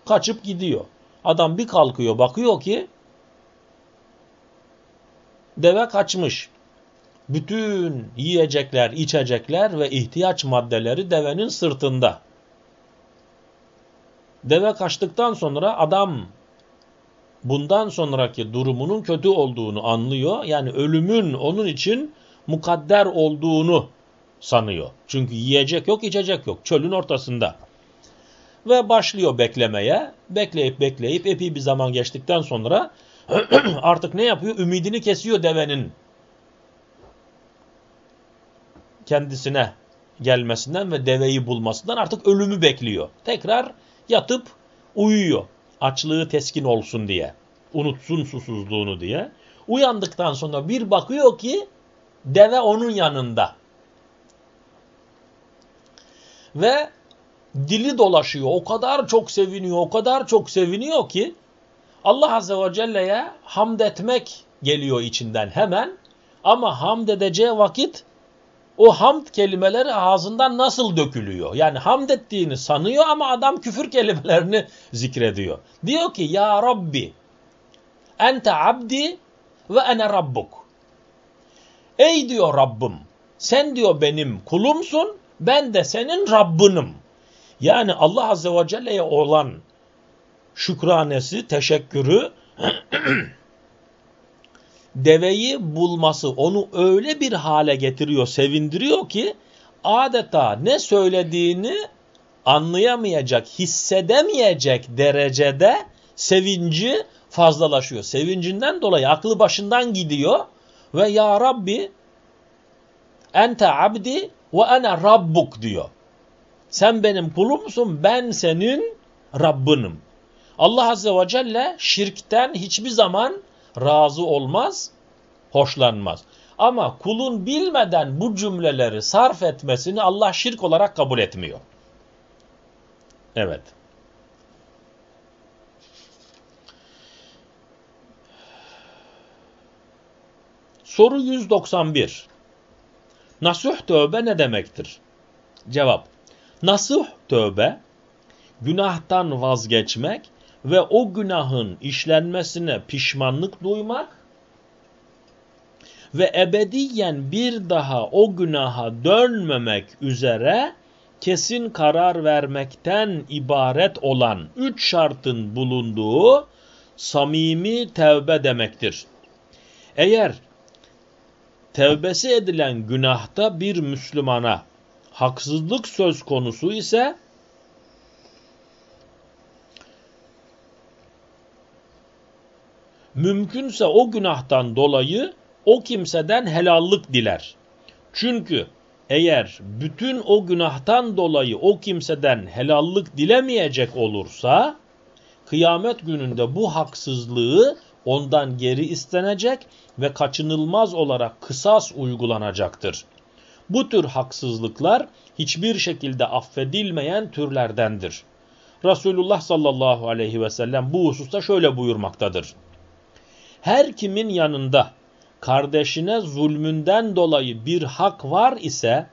kaçıp gidiyor. Adam bir kalkıyor bakıyor ki deve kaçmış. Bütün yiyecekler, içecekler ve ihtiyaç maddeleri devenin sırtında. Deve kaçtıktan sonra adam bundan sonraki durumunun kötü olduğunu anlıyor. Yani ölümün onun için mukadder olduğunu sanıyor. Çünkü yiyecek yok, içecek yok. Çölün ortasında. Ve başlıyor beklemeye. Bekleyip bekleyip epey bir zaman geçtikten sonra artık ne yapıyor? Ümidini kesiyor devenin kendisine gelmesinden ve deveyi bulmasından artık ölümü bekliyor. Tekrar yatıp uyuyor. Açlığı teskin olsun diye. Unutsun susuzluğunu diye. Uyandıktan sonra bir bakıyor ki deve onun yanında. Ve dili dolaşıyor. O kadar çok seviniyor, o kadar çok seviniyor ki Allah Azze ve Celle'ye hamd etmek geliyor içinden hemen. Ama hamd edeceği vakit o hamd kelimeleri ağzından nasıl dökülüyor? Yani hamd ettiğini sanıyor ama adam küfür kelimelerini zikrediyor. Diyor ki ya Rabbi ente abdi ve ene rabbuk. Ey diyor Rabbim sen diyor benim kulumsun ben de senin Rabbin'im. Yani Allah Azze ve Celle'ye olan şükranesi, teşekkürü deveyi bulması onu öyle bir hale getiriyor, sevindiriyor ki adeta ne söylediğini anlayamayacak, hissedemeyecek derecede sevinci fazlalaşıyor. Sevincinden dolayı aklı başından gidiyor ve ya Rabbi ente abdi ve ene rabbuk diyor. Sen benim kulumsun, ben senin Rabbinim. Allah Azze ve Celle şirkten hiçbir zaman razı olmaz, hoşlanmaz. Ama kulun bilmeden bu cümleleri sarf etmesini Allah şirk olarak kabul etmiyor. Evet. Soru 191. Nasuh tövbe ne demektir? Cevap. Nasuh tövbe, günahtan vazgeçmek ve o günahın işlenmesine pişmanlık duymak ve ebediyen bir daha o günaha dönmemek üzere kesin karar vermekten ibaret olan üç şartın bulunduğu samimi tevbe demektir. Eğer tevbesi edilen günahta bir Müslümana haksızlık söz konusu ise mümkünse o günahtan dolayı o kimseden helallik diler. Çünkü eğer bütün o günahtan dolayı o kimseden helallik dilemeyecek olursa kıyamet gününde bu haksızlığı ondan geri istenecek ve kaçınılmaz olarak kısas uygulanacaktır. Bu tür haksızlıklar hiçbir şekilde affedilmeyen türlerdendir. Resulullah sallallahu aleyhi ve sellem bu hususta şöyle buyurmaktadır. Her kimin yanında kardeşine zulmünden dolayı bir hak var ise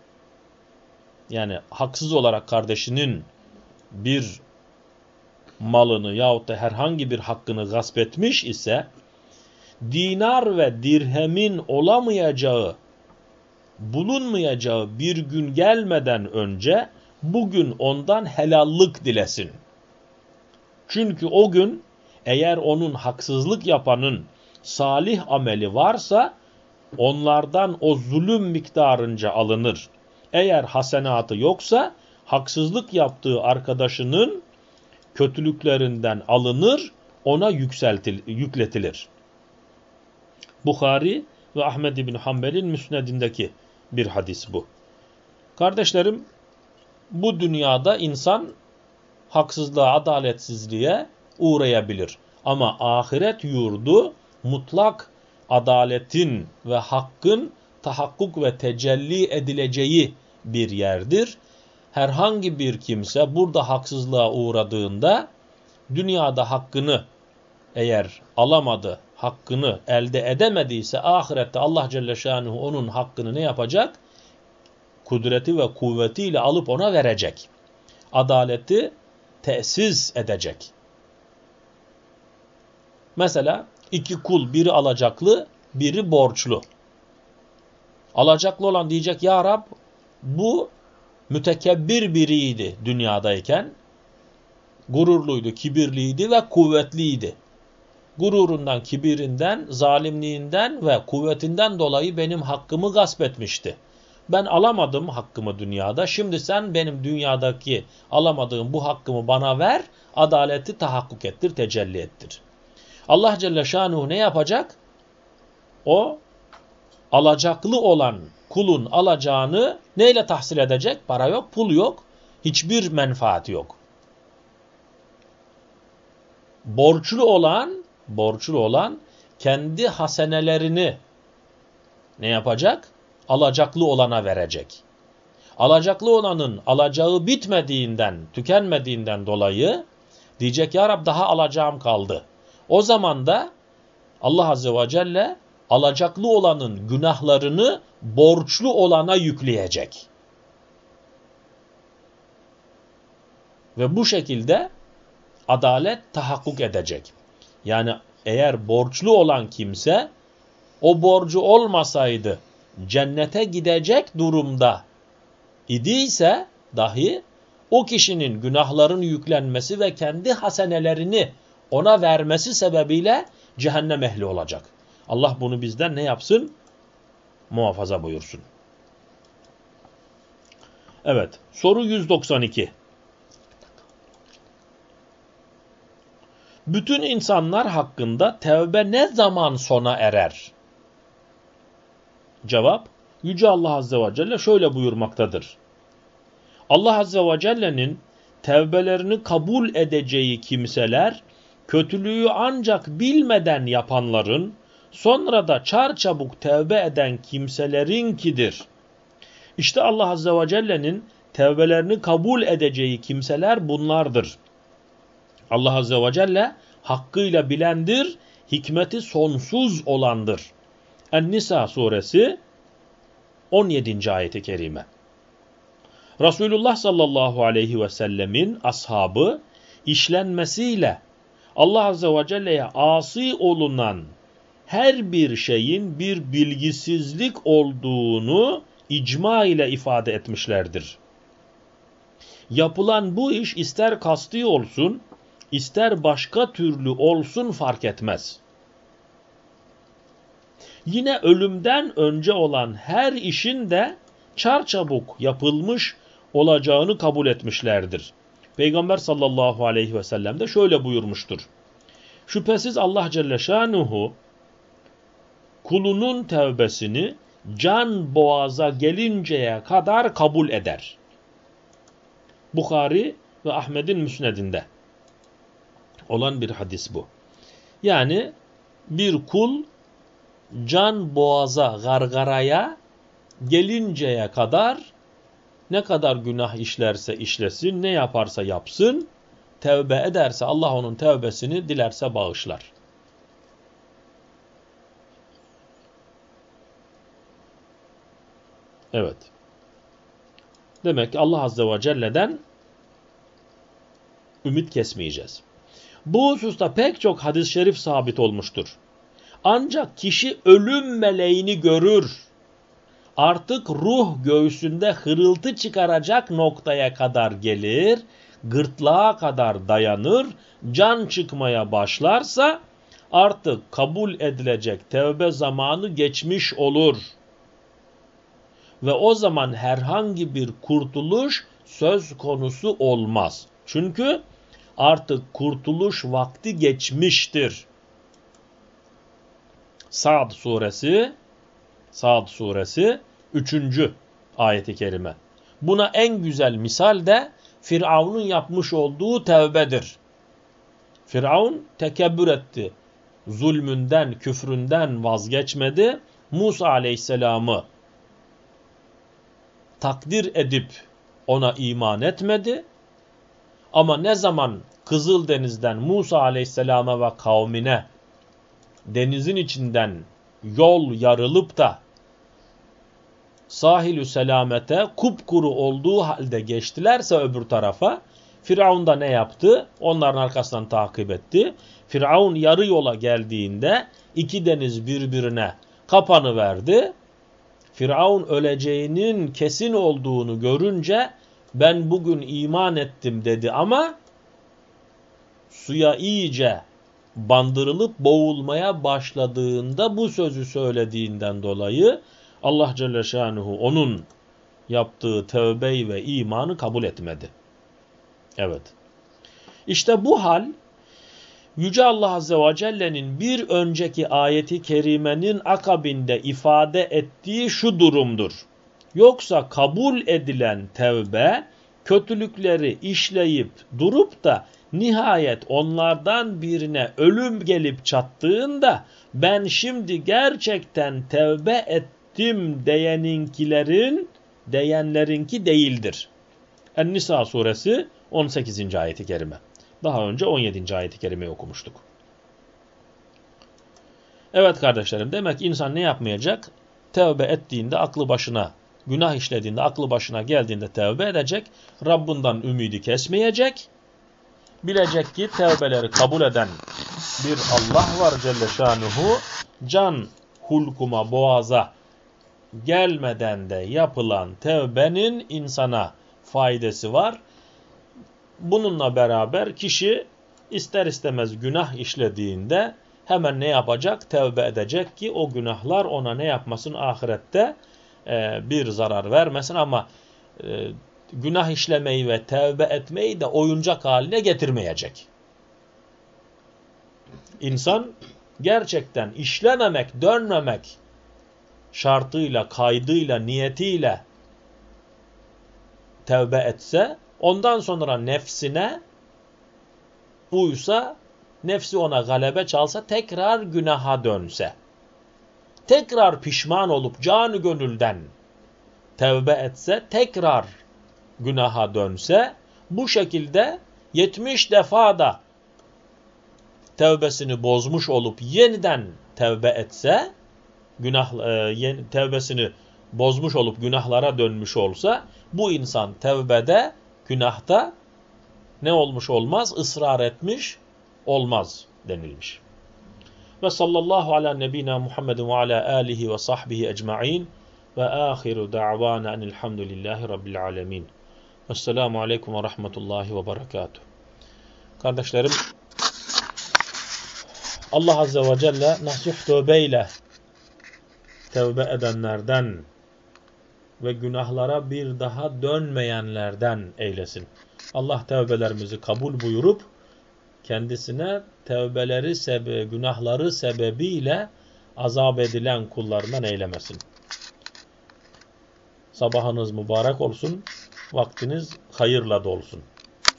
yani haksız olarak kardeşinin bir malını yahut da herhangi bir hakkını gasp etmiş ise dinar ve dirhemin olamayacağı, bulunmayacağı bir gün gelmeden önce bugün ondan helallik dilesin. Çünkü o gün eğer onun haksızlık yapanın salih ameli varsa onlardan o zulüm miktarınca alınır. Eğer hasenatı yoksa haksızlık yaptığı arkadaşının kötülüklerinden alınır, ona yükseltil, yükletilir. Bukhari ve Ahmed bin Hanbel'in müsnedindeki bir hadis bu. Kardeşlerim, bu dünyada insan haksızlığa, adaletsizliğe uğrayabilir. Ama ahiret yurdu mutlak adaletin ve hakkın tahakkuk ve tecelli edileceği bir yerdir. Herhangi bir kimse burada haksızlığa uğradığında dünyada hakkını eğer alamadı, hakkını elde edemediyse ahirette Allah Celle Şanuhu onun hakkını ne yapacak? Kudreti ve kuvvetiyle alıp ona verecek. Adaleti tesis edecek. Mesela iki kul biri alacaklı biri borçlu. Alacaklı olan diyecek ya Rab bu mütekebbir biriydi dünyadayken. Gururluydu, kibirliydi ve kuvvetliydi. Gururundan, kibirinden, zalimliğinden ve kuvvetinden dolayı benim hakkımı gasp etmişti. Ben alamadım hakkımı dünyada. Şimdi sen benim dünyadaki alamadığım bu hakkımı bana ver, adaleti tahakkuk ettir, tecelli ettir. Allah Celle Şanuhu ne yapacak? O alacaklı olan kulun alacağını neyle tahsil edecek? Para yok, pul yok, hiçbir menfaat yok. Borçlu olan, borçlu olan kendi hasenelerini ne yapacak? Alacaklı olana verecek. Alacaklı olanın alacağı bitmediğinden, tükenmediğinden dolayı diyecek ya Rab daha alacağım kaldı. O zaman da Allah Azze ve Celle alacaklı olanın günahlarını borçlu olana yükleyecek. Ve bu şekilde adalet tahakkuk edecek. Yani eğer borçlu olan kimse o borcu olmasaydı cennete gidecek durumda idiyse dahi o kişinin günahların yüklenmesi ve kendi hasenelerini ona vermesi sebebiyle cehennem ehli olacak. Allah bunu bizden ne yapsın? Muhafaza buyursun. Evet, soru 192. Bütün insanlar hakkında tevbe ne zaman sona erer? Cevap, Yüce Allah Azze ve Celle şöyle buyurmaktadır. Allah Azze ve Celle'nin tevbelerini kabul edeceği kimseler, kötülüğü ancak bilmeden yapanların, sonra da çarçabuk tevbe eden kimselerinkidir. İşte Allah Azze ve Celle'nin tevbelerini kabul edeceği kimseler bunlardır. Allah Azze ve Celle hakkıyla bilendir, hikmeti sonsuz olandır. En-Nisa suresi 17. ayeti kerime. Resulullah sallallahu aleyhi ve sellemin ashabı işlenmesiyle Allah Azze ve Celle'ye asi olunan her bir şeyin bir bilgisizlik olduğunu icma ile ifade etmişlerdir. Yapılan bu iş ister kasti olsun, ister başka türlü olsun fark etmez. Yine ölümden önce olan her işin de çarçabuk yapılmış olacağını kabul etmişlerdir. Peygamber sallallahu aleyhi ve sellem de şöyle buyurmuştur. Şüphesiz Allah Celle Şanuhu kulunun tevbesini can boğaza gelinceye kadar kabul eder. Bukhari ve Ahmet'in müsnedinde olan bir hadis bu. Yani bir kul can boğaza, gargaraya gelinceye kadar ne kadar günah işlerse işlesin, ne yaparsa yapsın, tevbe ederse Allah onun tevbesini dilerse bağışlar. Evet. Demek ki Allah Azze ve Celle'den ümit kesmeyeceğiz. Bu hususta pek çok hadis-i şerif sabit olmuştur. Ancak kişi ölüm meleğini görür. Artık ruh göğsünde hırıltı çıkaracak noktaya kadar gelir, gırtlağa kadar dayanır, can çıkmaya başlarsa artık kabul edilecek tevbe zamanı geçmiş olur. Ve o zaman herhangi bir kurtuluş söz konusu olmaz. Çünkü artık kurtuluş vakti geçmiştir. Sa'd suresi Sa'd suresi 3. ayeti kerime. Buna en güzel misal de Firavun'un yapmış olduğu tevbedir. Firavun tekebbür etti. Zulmünden, küfründen vazgeçmedi. Musa aleyhisselamı takdir edip ona iman etmedi. Ama ne zaman Kızıldeniz'den Musa aleyhisselama ve kavmine denizin içinden yol yarılıp da sahilü selamete kupkuru olduğu halde geçtilerse öbür tarafa Firavun da ne yaptı? Onların arkasından takip etti. Firavun yarı yola geldiğinde iki deniz birbirine kapanı verdi. Firavun öleceğinin kesin olduğunu görünce ben bugün iman ettim dedi ama suya iyice bandırılıp boğulmaya başladığında bu sözü söylediğinden dolayı Allah Celle Şanuhu onun yaptığı tövbeyi ve imanı kabul etmedi. Evet. İşte bu hal Yüce Allah Azze ve Celle'nin bir önceki ayeti kerimenin akabinde ifade ettiği şu durumdur. Yoksa kabul edilen tevbe kötülükleri işleyip durup da nihayet onlardan birine ölüm gelip çattığında ben şimdi gerçekten tevbe ettim diyeninkilerin diyenlerinki değildir. En-Nisa suresi 18. ayeti kerime. Daha önce 17. ayeti kerimeyi okumuştuk. Evet kardeşlerim demek insan ne yapmayacak? Tevbe ettiğinde aklı başına, günah işlediğinde aklı başına geldiğinde tevbe edecek. Rabbinden ümidi kesmeyecek. Bilecek ki tevbeleri kabul eden bir Allah var Celle Şanuhu. Can hulkuma, boğaza gelmeden de yapılan tevbenin insana faydası var. Bununla beraber kişi ister istemez günah işlediğinde hemen ne yapacak? Tevbe edecek ki o günahlar ona ne yapmasın ahirette e, bir zarar vermesin ama e, günah işlemeyi ve tevbe etmeyi de oyuncak haline getirmeyecek. İnsan gerçekten işlememek, dönmemek şartıyla, kaydıyla, niyetiyle tevbe etse, ondan sonra nefsine uysa, nefsi ona galebe çalsa, tekrar günaha dönse, tekrar pişman olup canı gönülden tevbe etse, tekrar günaha dönse, bu şekilde 70 defa da tevbesini bozmuş olup yeniden tevbe etse, günah e, tevbesini bozmuş olup günahlara dönmüş olsa bu insan tevbede, günahta ne olmuş olmaz? ısrar etmiş olmaz denilmiş. Ve sallallahu ala nebina Muhammedin ve ala alihi ve sahbihi ecma'in ve ahiru da'vana enilhamdülillahi rabbil alemin. Esselamu aleyküm ve rahmetullahi ve berekatuhu. Kardeşlerim, Allah Azze ve Celle nasuh tövbeyle tevbe edenlerden ve günahlara bir daha dönmeyenlerden eylesin. Allah tevbelerimizi kabul buyurup kendisine tevbeleri sebe günahları sebebiyle azap edilen kullarından eylemesin. Sabahınız mübarek olsun, vaktiniz hayırla dolsun.